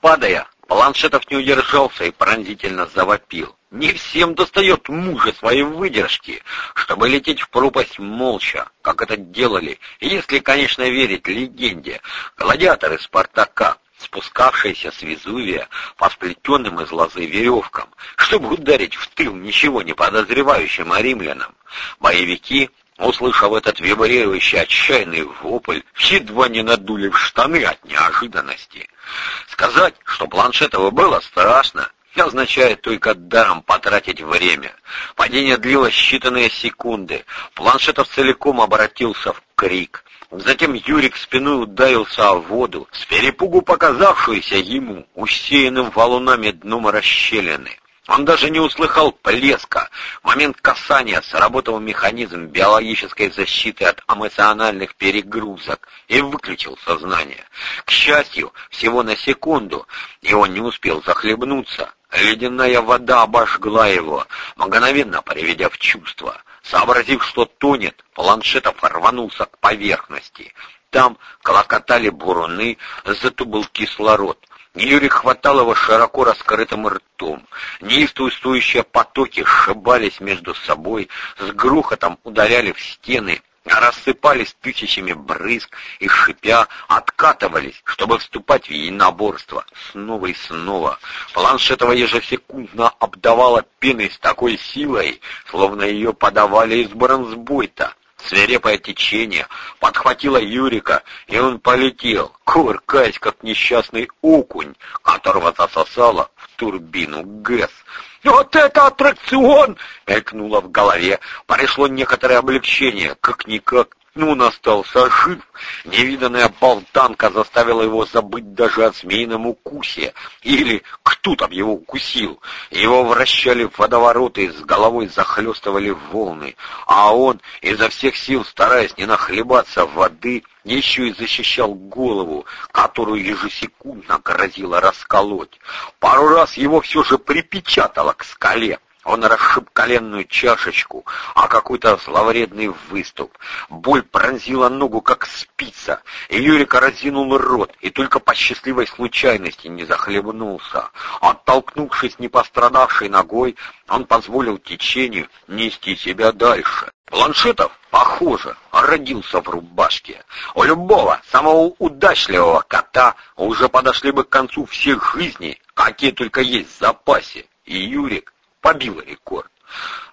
Падая, Планшетов не удержался и пронзительно завопил. Не всем достает мужа своей выдержки, чтобы лететь в пропасть молча, как это делали, если, конечно, верить легенде, гладиаторы Спартака, спускавшиеся с Везувия по сплетенным из лозы веревкам, чтобы ударить в тыл ничего не подозревающим римлянам. Боевики Услышав этот вибрирующий отчаянный вопль, едва не надули в штаны от неожиданности. Сказать, что Планшетову было страшно, означает только даром потратить время. Падение длилось считанные секунды. Планшетов целиком обратился в крик. Затем Юрик спиной ударился о воду, с перепугу показавшуюся ему усеянным валунами дном расщелины. Он даже не услыхал плеска. В момент касания сработал механизм биологической защиты от эмоциональных перегрузок и выключил сознание. К счастью, всего на секунду, и он не успел захлебнуться. Ледяная вода обожгла его, мгновенно приведя в чувство. Сообразив, что тонет, планшетов рванулся к поверхности. Там колокотали буруны, зато был кислород. Юрий хватал его широко раскрытым ртом. Неистующие потоки сшибались между собой, с грохотом ударяли в стены, рассыпались тысячами брызг и, шипя, откатывались, чтобы вступать в единоборство снова и снова. Планшетова ежесекундно обдавала пеной с такой силой, словно ее подавали из бронзбойта. Свирепое течение подхватило Юрика, и он полетел, кувыркаясь, как несчастный окунь, которого засосало в турбину ГЭС. «Вот это аттракцион!» — мелькнуло в голове. Пришло некоторое облегчение, как-никак ну, он остался жив. Невиданная болтанка заставила его забыть даже о змеином укусе. Или кто там его укусил. Его вращали в водовороты, с головой захлестывали волны. А он, изо всех сил стараясь не нахлебаться воды, еще и защищал голову, которую ежесекундно грозило расколоть. Пару раз его все же припечатало к скале. Он расшиб коленную чашечку, а какой-то зловредный выступ. Боль пронзила ногу, как спица, и Юрика разинул рот, и только по счастливой случайности не захлебнулся. Оттолкнувшись непострадавшей ногой, он позволил течению нести себя дальше. Планшетов, похоже, родился в рубашке. У любого, самого удачливого кота уже подошли бы к концу всех жизней, какие только есть в запасе. И Юрик побила рекорд.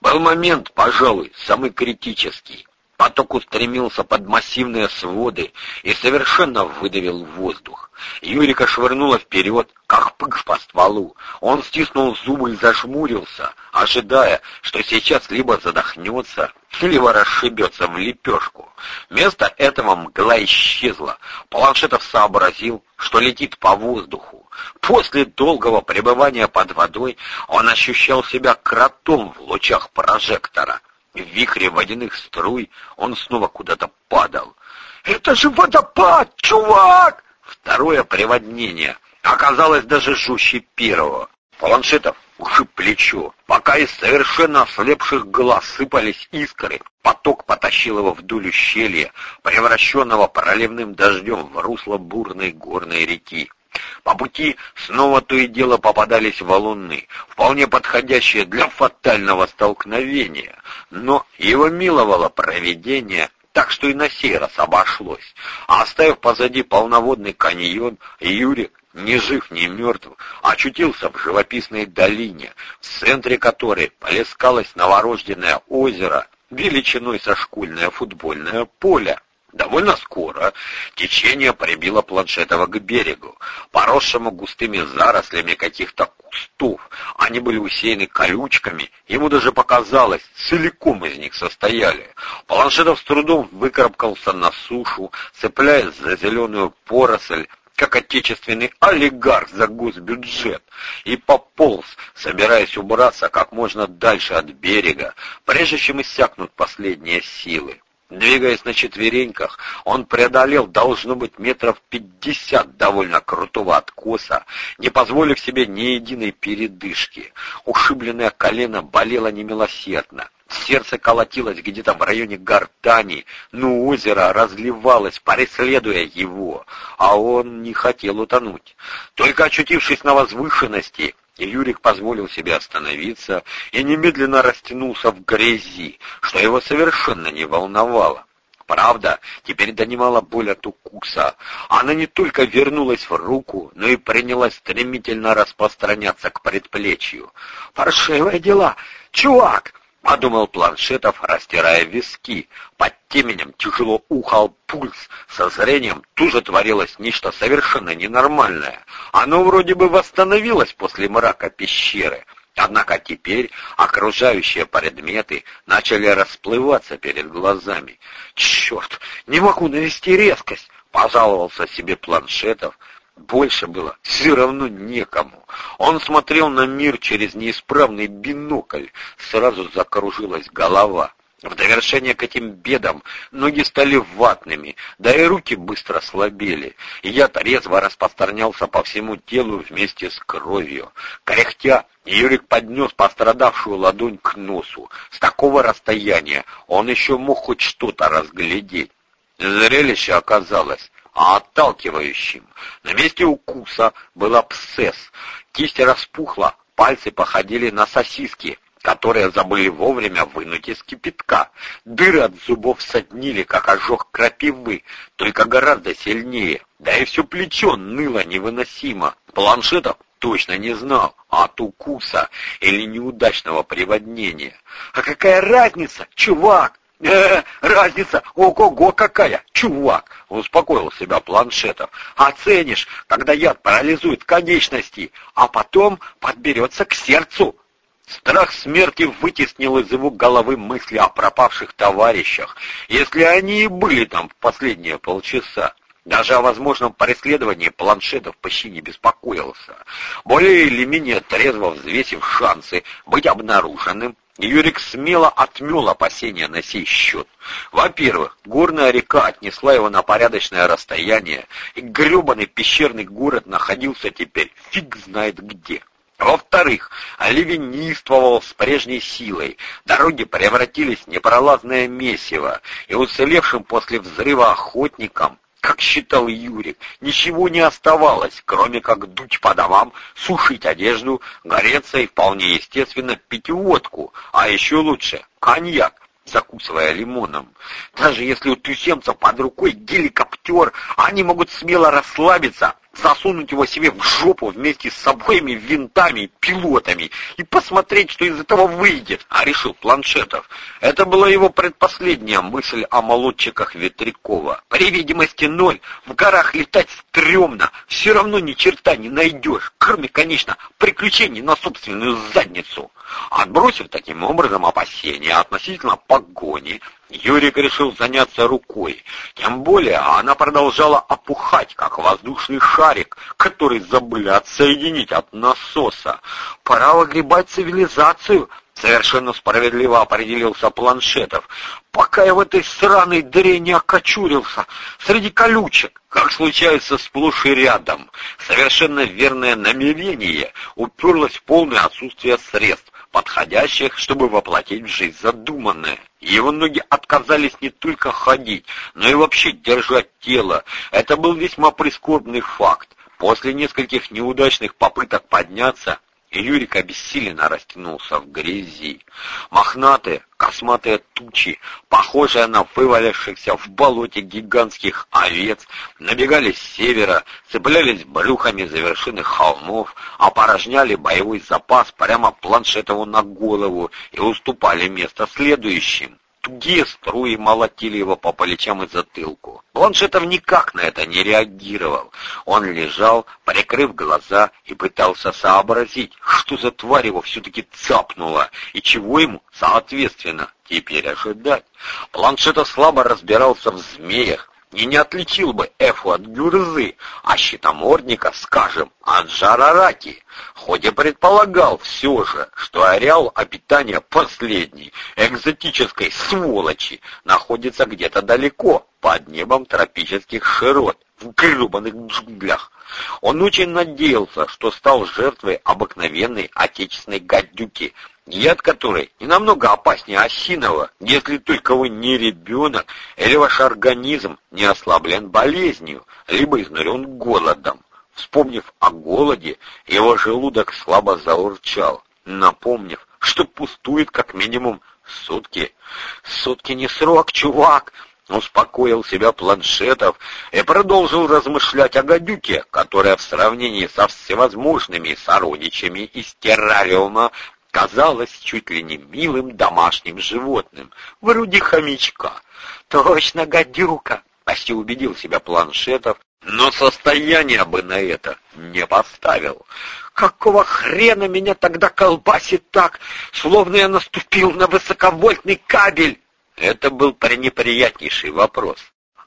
Был момент, пожалуй, самый критический. Поток устремился под массивные своды и совершенно выдавил воздух. Юрика швырнула вперед, как пык по стволу. Он стиснул зубы и зажмурился, ожидая, что сейчас либо задохнется, либо расшибется в лепешку. Вместо этого мгла исчезла. Планшетов сообразил, что летит по воздуху. После долгого пребывания под водой он ощущал себя кротом в лучах прожектора. В вихре водяных струй он снова куда-то падал. «Это же водопад, чувак!» Второе приводнение оказалось даже жестче первого. Планшетов ушиб плечо. Пока из совершенно ослепших глаз сыпались искры, поток потащил его вдоль ущелья, превращенного проливным дождем в русло бурной горной реки. По пути снова то и дело попадались валуны, вполне подходящие для фатального столкновения, но его миловало провидение, так что и на сей раз обошлось. А оставив позади полноводный каньон, Юрик, ни жив, ни мертв, очутился в живописной долине, в центре которой полескалось новорожденное озеро величиной со школьное футбольное поле. Довольно скоро течение прибило Планшетова к берегу, поросшему густыми зарослями каких-то кустов. Они были усеяны колючками, ему даже показалось, целиком из них состояли. Планшетов с трудом выкарабкался на сушу, цепляясь за зеленую поросль, как отечественный олигарх за госбюджет, и пополз, собираясь убраться как можно дальше от берега, прежде чем иссякнут последние силы. Двигаясь на четвереньках, он преодолел, должно быть, метров пятьдесят довольно крутого откоса, не позволив себе ни единой передышки. Ушибленное колено болело немилосердно. Сердце колотилось где-то в районе гортани, но озеро разливалось, преследуя его, а он не хотел утонуть. Только очутившись на возвышенности, Юрик позволил себе остановиться и немедленно растянулся в грязи, что его совершенно не волновало. Правда, теперь донимала боль от укуса. Она не только вернулась в руку, но и принялась стремительно распространяться к предплечью. «Паршивые дела! Чувак!» — подумал Планшетов, растирая виски. Под теменем тяжело ухал пульс. Со зрением тоже творилось нечто совершенно ненормальное. Оно вроде бы восстановилось после мрака пещеры. Однако теперь окружающие предметы начали расплываться перед глазами. «Черт, не могу навести резкость!» — пожаловался себе Планшетов, больше было все равно некому. Он смотрел на мир через неисправный бинокль. Сразу закружилась голова. В довершение к этим бедам ноги стали ватными, да и руки быстро слабели, и яд резво распространялся по всему телу вместе с кровью. Кряхтя, Юрик поднес пострадавшую ладонь к носу. С такого расстояния он еще мог хоть что-то разглядеть. Зрелище оказалось а отталкивающим. На месте укуса был абсцесс. Кисть распухла, пальцы походили на сосиски, которые забыли вовремя вынуть из кипятка. Дыры от зубов соднили, как ожог крапивы, только гораздо сильнее. Да и все плечо ныло невыносимо. Планшетов точно не знал, от укуса или неудачного приводнения. «А какая разница, чувак?» Э, разница, ого-го какая, чувак!» — успокоил себя планшетов. «Оценишь, когда яд парализует конечности, а потом подберется к сердцу». Страх смерти вытеснил из его головы мысли о пропавших товарищах, если они и были там в последние полчаса. Даже о возможном преследовании планшетов почти не беспокоился. Более или менее трезво взвесив шансы быть обнаруженным, Юрик смело отмел опасения на сей счет. Во-первых, горная река отнесла его на порядочное расстояние, и гребаный пещерный город находился теперь фиг знает где. Во-вторых, ливень неистовал с прежней силой, дороги превратились в непролазное месиво, и уцелевшим после взрыва охотникам как считал Юрик, ничего не оставалось, кроме как дуть по домам, сушить одежду, гореться и вполне естественно пить водку, а еще лучше коньяк, закусывая лимоном. Даже если у туземцев под рукой геликоптер, они могут смело расслабиться, засунуть его себе в жопу вместе с обоими винтами, пилотами и посмотреть, что из этого выйдет, а решил Планшетов. Это была его предпоследняя мысль о молодчиках Ветрякова. При видимости ноль, в горах летать стрёмно, все равно ни черта не найдешь, кроме, конечно, приключений на собственную задницу. Отбросив таким образом опасения относительно погони, Юрик решил заняться рукой. Тем более она продолжала опухать, как воздушный шарик, который забыли отсоединить от насоса. Пора выгребать цивилизацию, совершенно справедливо определился Планшетов. Пока я в этой сраной дыре не окочурился, среди колючек, как случается сплошь и рядом, совершенно верное намерение уперлось в полное отсутствие средств подходящих, чтобы воплотить в жизнь задуманное. Его ноги отказались не только ходить, но и вообще держать тело. Это был весьма прискорбный факт. После нескольких неудачных попыток подняться, Юрик обессиленно растянулся в грязи. Мохнатые, косматые тучи, похожие на вывалившихся в болоте гигантских овец, набегали с севера, цеплялись брюхами за вершины холмов, опорожняли боевой запас прямо планшетову на голову и уступали место следующим. Тугие струи молотили его по плечам и затылку. Планшетов никак на это не реагировал. Он лежал, прикрыв глаза, и пытался сообразить, что за тварь его все-таки цапнула, и чего ему, соответственно, теперь ожидать. Планшетов слабо разбирался в змеях, и не отличил бы Эфу от Гюрзы, а щитомордника, скажем, от Жарараки, хоть и предполагал все же, что ареал обитания последней экзотической сволочи находится где-то далеко, под небом тропических широт, в гребаных джунглях. Он очень надеялся, что стал жертвой обыкновенной отечественной гадюки, яд которой не намного опаснее осиного, если только вы не ребенок или ваш организм не ослаблен болезнью, либо изнурен голодом. Вспомнив о голоде, его желудок слабо заурчал, напомнив, что пустует как минимум сутки. Сутки не срок, чувак, успокоил себя планшетов и продолжил размышлять о гадюке, которая в сравнении со всевозможными сородичами из террариума казалась чуть ли не милым домашним животным, вроде хомячка. «Точно гадюка!» — почти убедил себя планшетов, но состояние бы на это не поставил. Какого хрена меня тогда колбасит так, словно я наступил на высоковольтный кабель? Это был пренеприятнейший вопрос.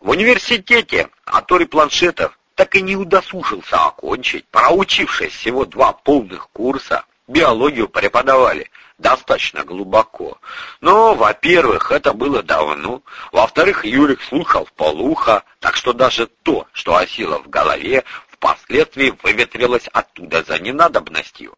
В университете Атори Планшетов так и не удосужился окончить, проучившись всего два полных курса, биологию преподавали достаточно глубоко. Но, во-первых, это было давно, во-вторых, Юрик слушал в полуха, так что даже то, что осило в голове, впоследствии выветрилось оттуда за ненадобностью.